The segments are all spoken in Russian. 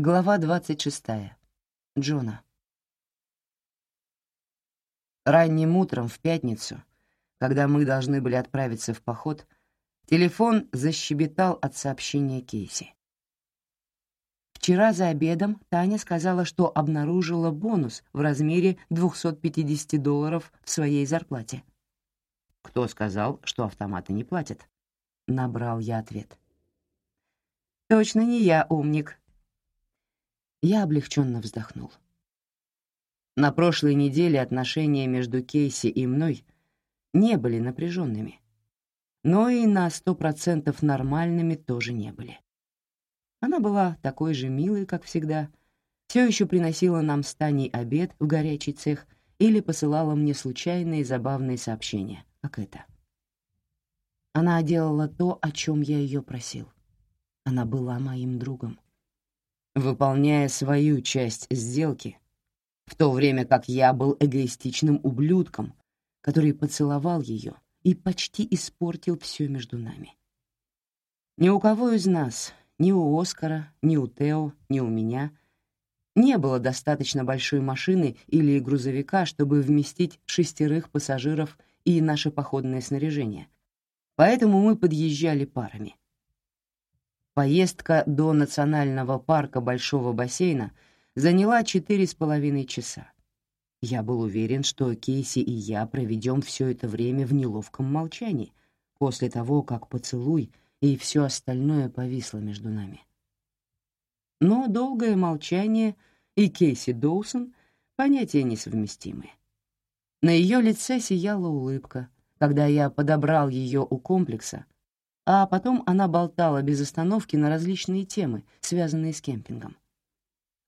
Глава 26. Джона. Ранним утром в пятницу, когда мы должны были отправиться в поход, телефон защебетал от сообщения Кейси. Вчера за обедом Таня сказала, что обнаружила бонус в размере 250 долларов в своей зарплате. «Кто сказал, что автоматы не платят?» — набрал я ответ. «Точно не я, умник», я облегченно вздохнул. На прошлой неделе отношения между Кейси и мной не были напряженными, но и на сто процентов нормальными тоже не были. Она была такой же милой, как всегда, все еще приносила нам с Таней обед в горячий цех или посылала мне случайные забавные сообщения, как это. Она делала то, о чем я ее просил. Она была моим другом выполняя свою часть сделки, в то время как я был эгоистичным ублюдком, который поцеловал ее и почти испортил все между нами. Ни у кого из нас, ни у Оскара, ни у Тео, ни у меня не было достаточно большой машины или грузовика, чтобы вместить шестерых пассажиров и наше походное снаряжение, поэтому мы подъезжали парами. Поездка до национального парка Большого бассейна заняла четыре с половиной часа. Я был уверен, что Кейси и я проведем все это время в неловком молчании после того, как поцелуй и все остальное повисло между нами. Но долгое молчание и Кейси Доусон — понятия несовместимые. На ее лице сияла улыбка, когда я подобрал ее у комплекса — а потом она болтала без остановки на различные темы, связанные с кемпингом.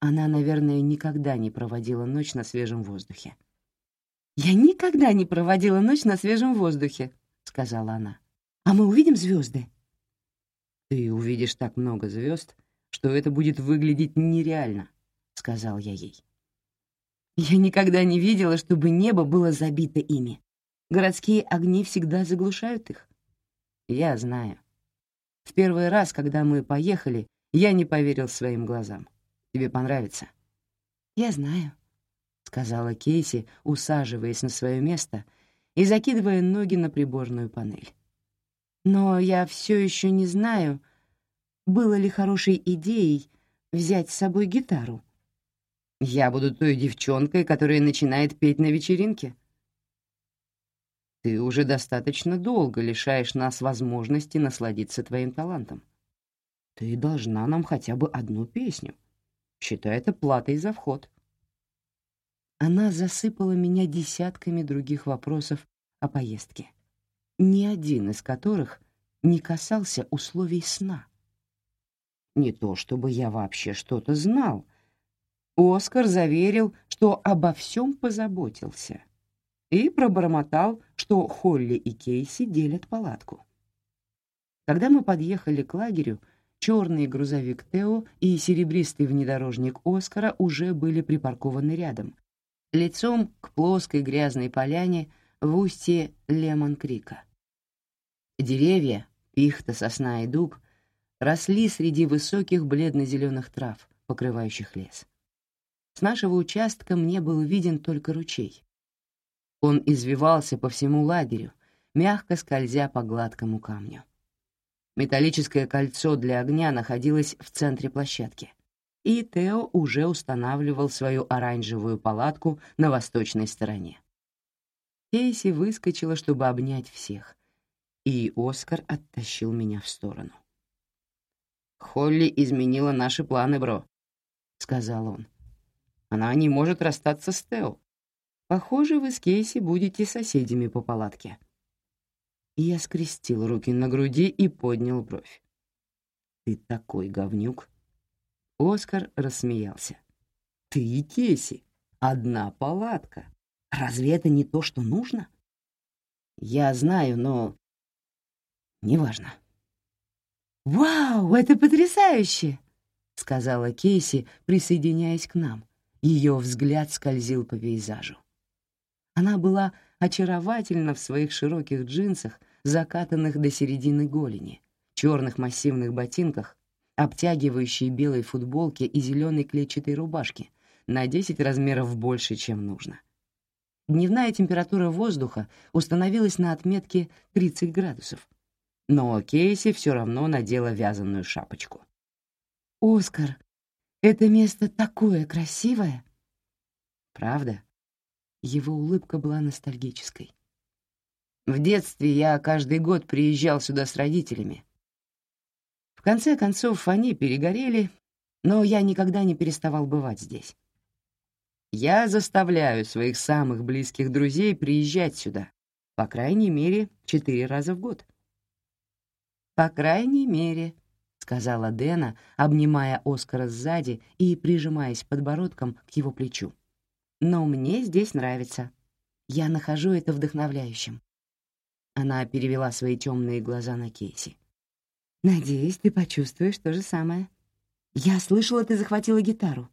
Она, наверное, никогда не проводила ночь на свежем воздухе. «Я никогда не проводила ночь на свежем воздухе», — сказала она. «А мы увидим звезды?» «Ты увидишь так много звезд, что это будет выглядеть нереально», — сказал я ей. «Я никогда не видела, чтобы небо было забито ими. Городские огни всегда заглушают их. Я знаю. В первый раз, когда мы поехали, я не поверил своим глазам. Тебе понравится? Я знаю, сказала Кейси, усаживаясь на свое место и закидывая ноги на приборную панель. Но я все еще не знаю, было ли хорошей идеей взять с собой гитару. Я буду той девчонкой, которая начинает петь на вечеринке. Ты уже достаточно долго лишаешь нас возможности насладиться твоим талантом. Ты должна нам хотя бы одну песню. Считай это платой за вход. Она засыпала меня десятками других вопросов о поездке, ни один из которых не касался условий сна. Не то чтобы я вообще что-то знал. Оскар заверил, что обо всем позаботился — и пробормотал, что Холли и Кейси делят палатку. Когда мы подъехали к лагерю, черный грузовик Тео и серебристый внедорожник Оскара уже были припаркованы рядом, лицом к плоской грязной поляне в устье Лемон-Крика. Деревья, пихта, сосна и дуб, росли среди высоких бледно-зеленых трав, покрывающих лес. С нашего участка мне был виден только ручей, он извивался по всему лагерю, мягко скользя по гладкому камню. Металлическое кольцо для огня находилось в центре площадки, и Тео уже устанавливал свою оранжевую палатку на восточной стороне. Кейси выскочила, чтобы обнять всех, и Оскар оттащил меня в сторону. «Холли изменила наши планы, бро», — сказал он. «Она не может расстаться с Тео. Похоже, вы с Кейси будете соседями по палатке». Я скрестил руки на груди и поднял бровь. «Ты такой говнюк!» Оскар рассмеялся. «Ты и Кейси. Одна палатка. Разве это не то, что нужно?» «Я знаю, но...» «Неважно». «Вау, это потрясающе!» — сказала Кейси, присоединяясь к нам. Ее взгляд скользил по пейзажу. Она была очаровательна в своих широких джинсах, закатанных до середины голени, черных массивных ботинках, обтягивающей белой футболке и зеленой клетчатой рубашке, на 10 размеров больше, чем нужно. Дневная температура воздуха установилась на отметке 30 градусов, но Кейси все равно надела вязаную шапочку. «Оскар, это место такое красивое!» «Правда?» Его улыбка была ностальгической. «В детстве я каждый год приезжал сюда с родителями, в конце концов, они перегорели, но я никогда не переставал бывать здесь. Я заставляю своих самых близких друзей приезжать сюда, по крайней мере, четыре раза в год. «По крайней мере», — сказала Дэна, обнимая Оскара сзади и прижимаясь подбородком к его плечу. «Но мне здесь нравится. Я нахожу это вдохновляющим». Она перевела свои темные глаза на Кейси. Надеюсь, ты почувствуешь то же самое. Я слышала, ты захватила гитару.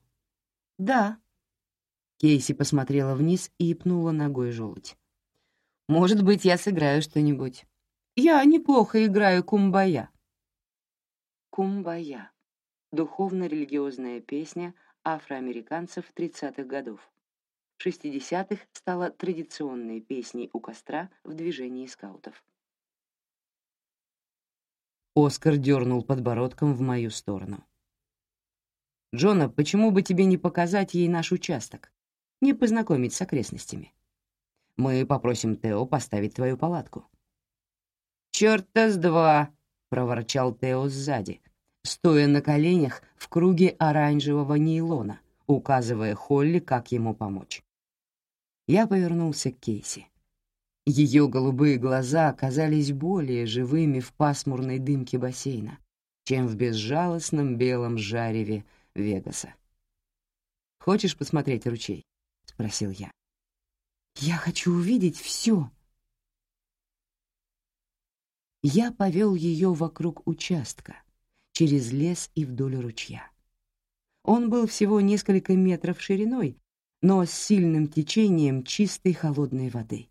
Да. Кейси посмотрела вниз и пнула ногой желудь. Может быть, я сыграю что-нибудь. Я неплохо играю кумбая. Кумбая. Духовно-религиозная песня афроамериканцев 30-х годов. В 60-х стала традиционной песней у костра в движении скаутов. Оскар дернул подбородком в мою сторону. «Джона, почему бы тебе не показать ей наш участок? Не познакомить с окрестностями? Мы попросим Тео поставить твою палатку». «Чёрта с два!» — проворчал Тео сзади, стоя на коленях в круге оранжевого нейлона, указывая Холли, как ему помочь. Я повернулся к Кейси. Ее голубые глаза оказались более живыми в пасмурной дымке бассейна, чем в безжалостном белом жареве Вегаса. «Хочешь посмотреть ручей?» — спросил я. «Я хочу увидеть все!» Я повел ее вокруг участка, через лес и вдоль ручья. Он был всего несколько метров шириной, но с сильным течением чистой холодной воды.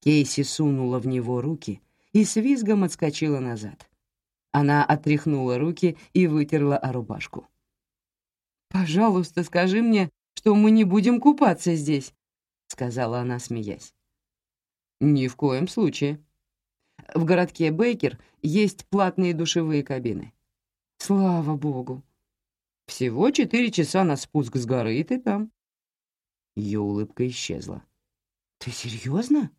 Кейси сунула в него руки и с визгом отскочила назад. Она отряхнула руки и вытерла о рубашку. «Пожалуйста, скажи мне, что мы не будем купаться здесь», — сказала она, смеясь. «Ни в коем случае. В городке Бейкер есть платные душевые кабины». «Слава богу!» «Всего четыре часа на спуск с горы, и ты там». Ее улыбка исчезла. «Ты серьезно?»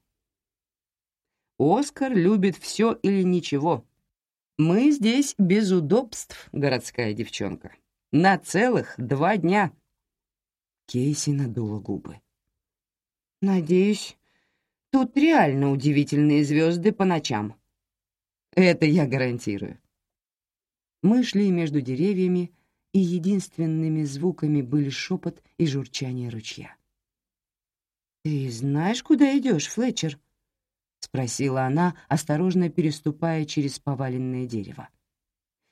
Оскар любит все или ничего. Мы здесь без удобств, городская девчонка. На целых два дня. Кейси надула губы. Надеюсь, тут реально удивительные звезды по ночам. Это я гарантирую. Мы шли между деревьями, и единственными звуками были шепот и журчание ручья. «Ты знаешь, куда идешь, Флетчер?» — спросила она, осторожно переступая через поваленное дерево.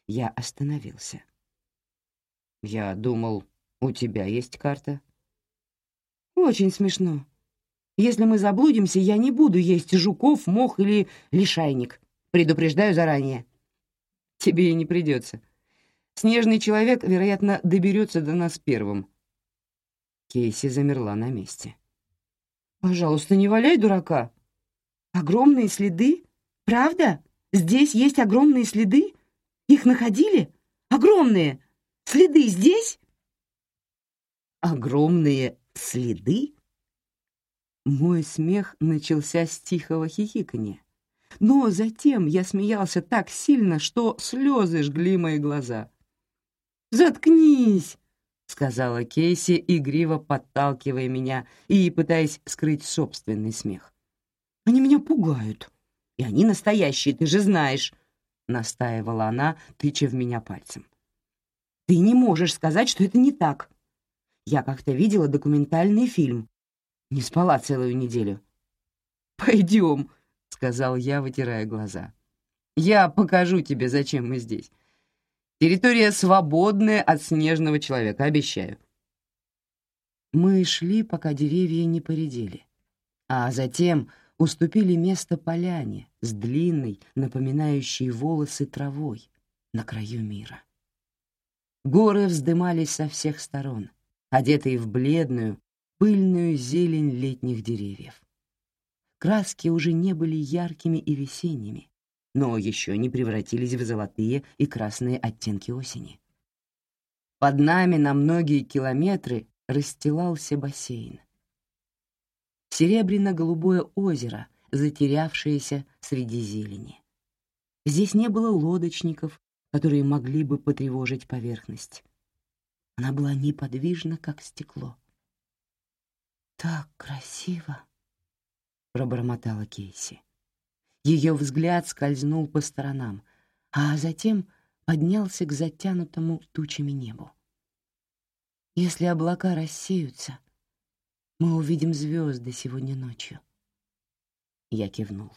Я остановился. «Я думал, у тебя есть карта?» «Очень смешно. Если мы заблудимся, я не буду есть жуков, мох или лишайник. Предупреждаю заранее». «Тебе и не придется. Снежный человек, вероятно, доберется до нас первым». Кейси замерла на месте. «Пожалуйста, не валяй дурака», Огромные следы? Правда? Здесь есть огромные следы? Их находили? Огромные! Следы здесь? Огромные следы? Мой смех начался с тихого хихиканья. Но затем я смеялся так сильно, что слезы жгли мои глаза. «Заткнись!» — сказала Кейси, игриво подталкивая меня и пытаясь скрыть собственный смех. Они меня пугают. И они настоящие, ты же знаешь», — настаивала она, тыча в меня пальцем. «Ты не можешь сказать, что это не так. Я как-то видела документальный фильм. Не спала целую неделю». «Пойдем», — сказал я, вытирая глаза. «Я покажу тебе, зачем мы здесь. Территория свободная от снежного человека, обещаю». Мы шли, пока деревья не поредели. А затем уступили место поляне с длинной, напоминающей волосы травой на краю мира. Горы вздымались со всех сторон, одетые в бледную, пыльную зелень летних деревьев. Краски уже не были яркими и весенними, но еще не превратились в золотые и красные оттенки осени. Под нами на многие километры расстилался бассейн. Серебряно-голубое озеро, затерявшееся среди зелени. Здесь не было лодочников, которые могли бы потревожить поверхность. Она была неподвижна, как стекло. «Так красиво!» — пробормотала Кейси. Ее взгляд скользнул по сторонам, а затем поднялся к затянутому тучами небу. «Если облака рассеются, мы увидим звезды сегодня ночью». Я кивнул.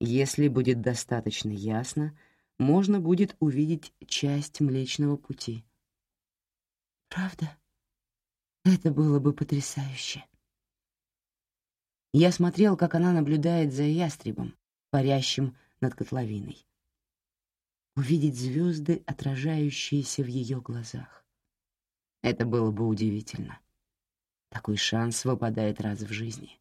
«Если будет достаточно ясно, можно будет увидеть часть Млечного Пути». «Правда? Это было бы потрясающе». Я смотрел, как она наблюдает за ястребом, парящим над котловиной. Увидеть звезды, отражающиеся в ее глазах. Это было бы удивительно. Такой шанс выпадает раз в жизни.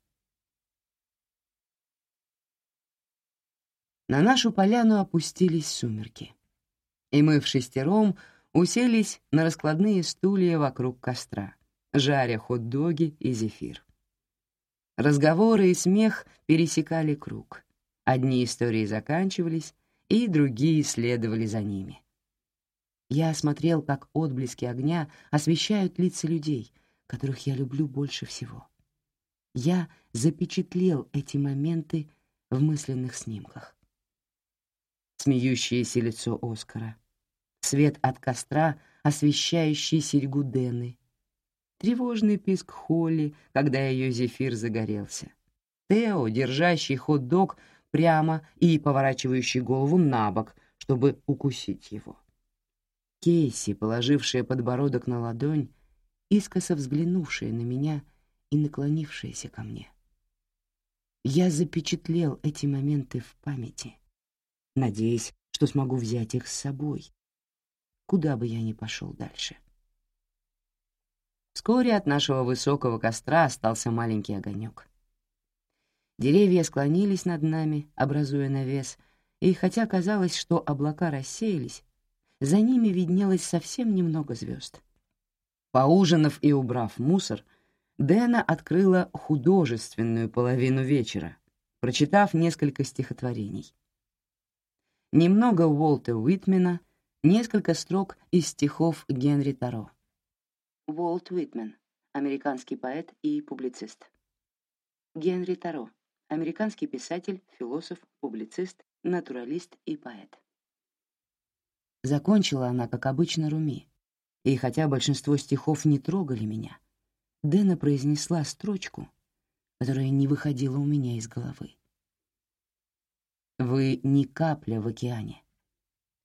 На нашу поляну опустились сумерки, и мы в шестером уселись на раскладные стулья вокруг костра, жаря хот-доги и зефир. Разговоры и смех пересекали круг. Одни истории заканчивались, и другие следовали за ними. Я смотрел, как отблески огня освещают лица людей, которых я люблю больше всего. Я запечатлел эти моменты в мысленных снимках. Смеющееся лицо Оскара, свет от костра, освещающий серьгу Дэны, тревожный писк Холли, когда ее зефир загорелся. Тео, держащий хот-дог прямо и поворачивающий голову на бок, чтобы укусить его. Кейси, положившая подбородок на ладонь, искоса взглянувшая на меня и наклонившаяся ко мне. Я запечатлел эти моменты в памяти, надеясь, что смогу взять их с собой, куда бы я ни пошел дальше. Вскоре от нашего высокого костра остался маленький огонек. Деревья склонились над нами, образуя навес, и хотя казалось, что облака рассеялись, за ними виднелось совсем немного звезд. Поужинав и убрав мусор, Дэна открыла художественную половину вечера, прочитав несколько стихотворений. Немного Уолта Уитмена, несколько строк из стихов Генри Таро. Уолт Уитмен, американский поэт и публицист. Генри Таро, американский писатель, философ, публицист, натуралист и поэт. Закончила она, как обычно, Руми, и хотя большинство стихов не трогали меня, Дэна произнесла строчку, которая не выходила у меня из головы. «Вы не капля в океане.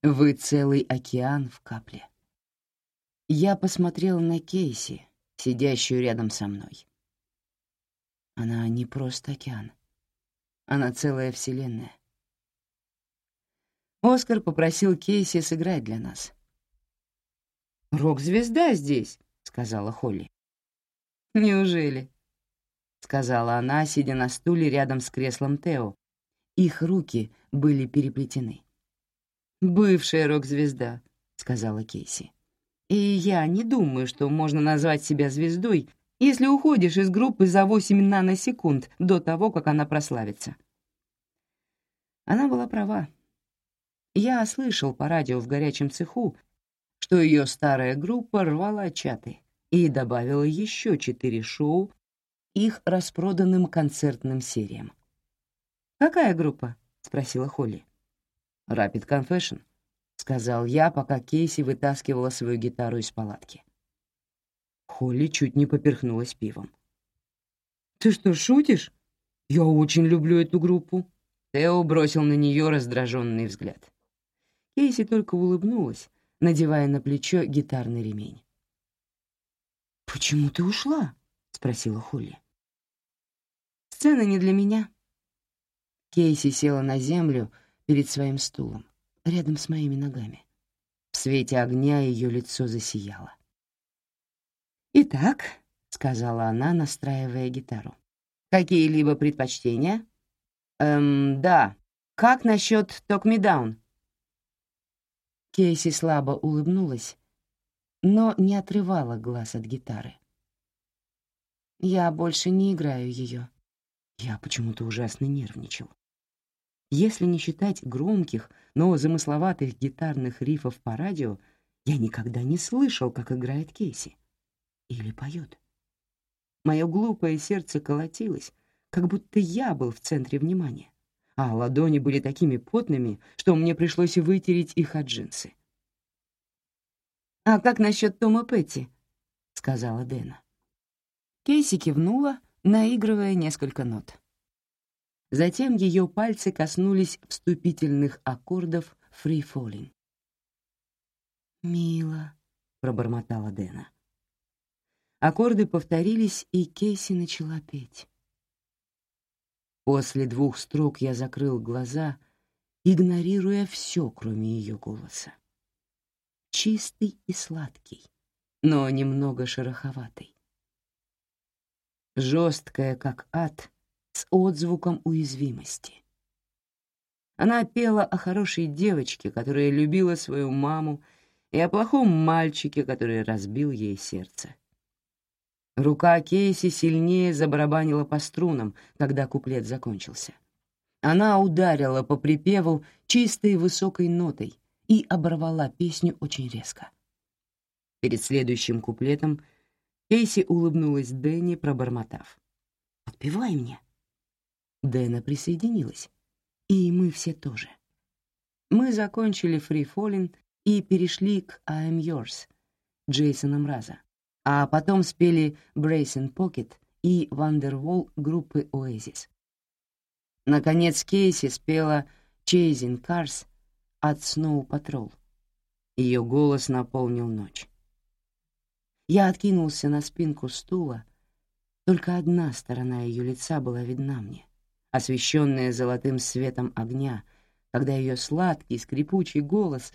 Вы целый океан в капле». Я посмотрел на Кейси, сидящую рядом со мной. Она не просто океан. Она целая вселенная. Оскар попросил Кейси сыграть для нас. «Рок-звезда здесь», — сказала Холли. «Неужели?» — сказала она, сидя на стуле рядом с креслом Тео. Их руки были переплетены. «Бывшая рок-звезда», — сказала Кейси. И я не думаю, что можно назвать себя звездой, если уходишь из группы за 8 наносекунд до того, как она прославится. Она была права. Я слышал по радио в горячем цеху, что ее старая группа рвала чаты и добавила еще четыре шоу их распроданным концертным сериям. «Какая группа?» — спросила Холли. «Rapid Confession», — сказал я, пока Кейси вытаскивала свою гитару из палатки. Холли чуть не поперхнулась пивом. «Ты что, шутишь? Я очень люблю эту группу». Тео бросил на нее раздраженный взгляд. Кейси только улыбнулась, надевая на плечо гитарный ремень. «Почему ты ушла?» — спросила Холли. «Сцена не для меня». Кейси села на землю перед своим стулом рядом с моими ногами. В свете огня ее лицо засияло. «Итак», — сказала она, настраивая гитару, — «какие-либо предпочтения?» «Эм, да. Как насчет «Talk Me Down»?» Кейси слабо улыбнулась, но не отрывала глаз от гитары. «Я больше не играю ее». Я почему-то ужасно нервничал. Если не считать громких, но замысловатых гитарных рифов по радио, я никогда не слышал, как играет Кейси. Или поет. Мое глупое сердце колотилось, как будто я был в центре внимания, а ладони были такими потными, что мне пришлось вытереть их от джинсы. «А как насчет Тома Петти?» — сказала Дэна. Кейси кивнула, наигрывая несколько нот. Затем ее пальцы коснулись вступительных аккордов «Free Falling». «Мило», — пробормотала Дэна. Аккорды повторились, и Кейси начала петь. После двух строк я закрыл глаза, игнорируя все, кроме ее голоса чистый и сладкий, но немного шероховатый. Жесткая, как ад, с отзвуком уязвимости. Она пела о хорошей девочке, которая любила свою маму, и о плохом мальчике, который разбил ей сердце. Рука Кейси сильнее забарабанила по струнам, когда куплет закончился. Она ударила по припеву чистой высокой нотой, и оборвала песню очень резко. Перед следующим куплетом Кейси улыбнулась Дэнни, пробормотав. «Подпевай мне». Дэна присоединилась, и мы все тоже. Мы закончили «Free Falling» и перешли к «I'm Yours» Джейсона Мраза, а потом спели «Brace Pocket» и «Wonderwall» группы Oasis. Наконец Кейси спела «Chasing Cars» от Snow Patrol. Ее голос наполнил ночь. Я откинулся на спинку стула, только одна сторона ее лица была видна мне, освещенная золотым светом огня, когда ее сладкий скрипучий голос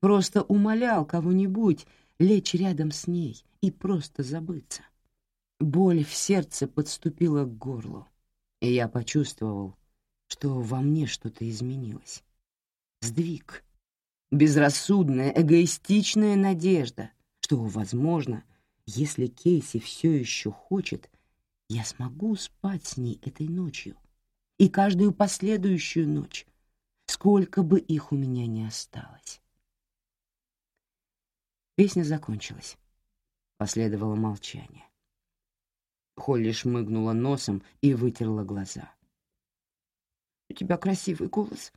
просто умолял кого-нибудь лечь рядом с ней и просто забыться. Боль в сердце подступила к горлу, и я почувствовал, что во мне что-то изменилось сдвиг, безрассудная, эгоистичная надежда, что, возможно, если Кейси все еще хочет, я смогу спать с ней этой ночью и каждую последующую ночь, сколько бы их у меня ни осталось. Песня закончилась. Последовало молчание. Холли шмыгнула носом и вытерла глаза. «У тебя красивый голос»,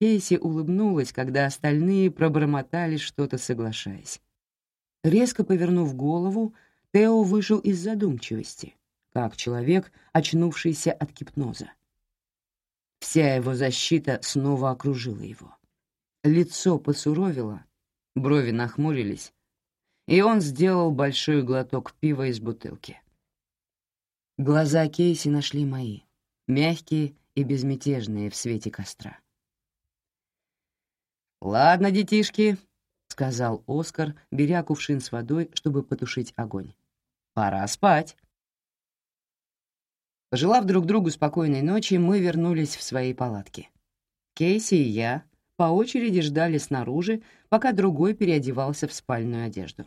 Кейси улыбнулась, когда остальные пробормотали что-то, соглашаясь. Резко повернув голову, Тео вышел из задумчивости, как человек, очнувшийся от гипноза. Вся его защита снова окружила его. Лицо посуровило, брови нахмурились, и он сделал большой глоток пива из бутылки. Глаза Кейси нашли мои, мягкие и безмятежные в свете костра. «Ладно, детишки», — сказал Оскар, беря кувшин с водой, чтобы потушить огонь. «Пора спать». Пожелав друг другу спокойной ночи, мы вернулись в свои палатки. Кейси и я по очереди ждали снаружи, пока другой переодевался в спальную одежду.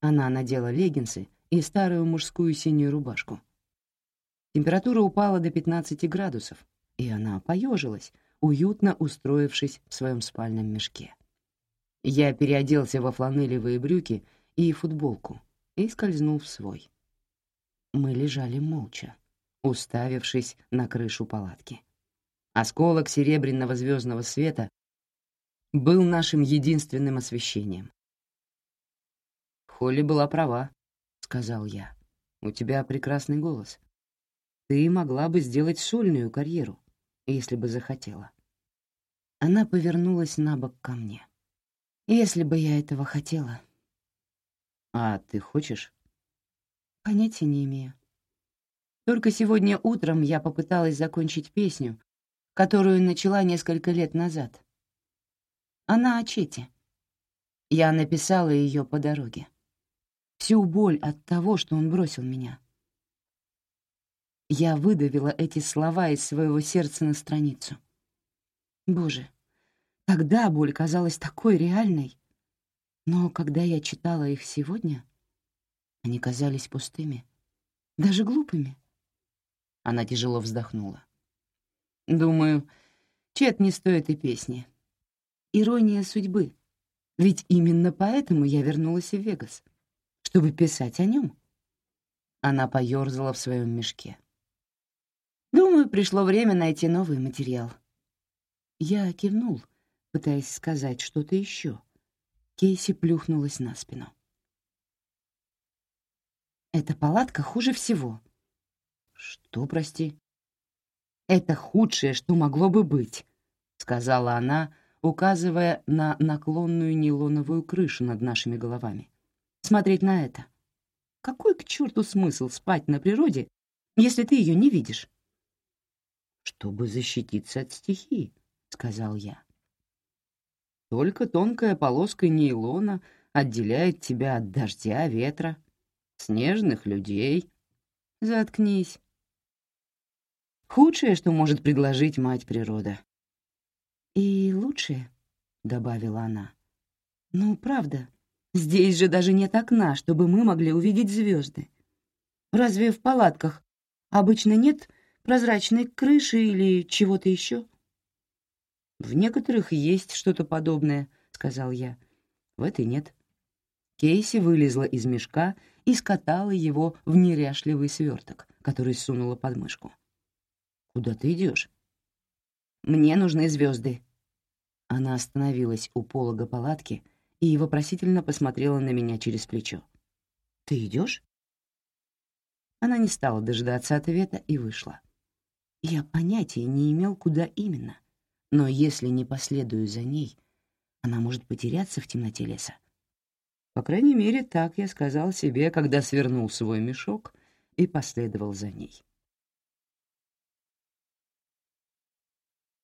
Она надела леггинсы и старую мужскую синюю рубашку. Температура упала до 15 градусов, и она поежилась, уютно устроившись в своем спальном мешке. Я переоделся во фланелевые брюки и футболку и скользнул в свой. Мы лежали молча, уставившись на крышу палатки. Осколок серебряного звездного света был нашим единственным освещением. «Холли была права», — сказал я. «У тебя прекрасный голос. Ты могла бы сделать сольную карьеру, если бы захотела. Она повернулась на бок ко мне. Если бы я этого хотела. А ты хочешь? Понятия не имею. Только сегодня утром я попыталась закончить песню, которую начала несколько лет назад. Она о Чете. Я написала ее по дороге. Всю боль от того, что он бросил меня. Я выдавила эти слова из своего сердца на страницу. Боже, тогда боль казалась такой реальной. Но когда я читала их сегодня, они казались пустыми, даже глупыми. Она тяжело вздохнула. Думаю, Чет не стоит и песни. Ирония судьбы. Ведь именно поэтому я вернулась в Вегас, чтобы писать о нем. Она поёрзала в своем мешке. Думаю, пришло время найти новый материал. Я кивнул, пытаясь сказать что-то еще. Кейси плюхнулась на спину. Эта палатка хуже всего. Что, прости? Это худшее, что могло бы быть, сказала она, указывая на наклонную нейлоновую крышу над нашими головами. Смотреть на это. Какой к черту смысл спать на природе, если ты ее не видишь? Чтобы защититься от стихии, сказал я. Только тонкая полоска нейлона отделяет тебя от дождя, ветра, снежных людей. Заткнись. Худшее, что может предложить мать природа. И лучшее, — добавила она. Ну, правда, здесь же даже нет окна, чтобы мы могли увидеть звезды. Разве в палатках обычно нет прозрачной крыши или чего-то еще? В некоторых есть что-то подобное, — сказал я. В этой нет. Кейси вылезла из мешка и скатала его в неряшливый сверток, который сунула под мышку. «Куда ты идешь?» «Мне нужны звезды». Она остановилась у полога палатки и вопросительно посмотрела на меня через плечо. «Ты идешь?» Она не стала дожидаться ответа и вышла. Я понятия не имел, куда именно, но если не последую за ней, она может потеряться в темноте леса. По крайней мере, так я сказал себе, когда свернул свой мешок и последовал за ней.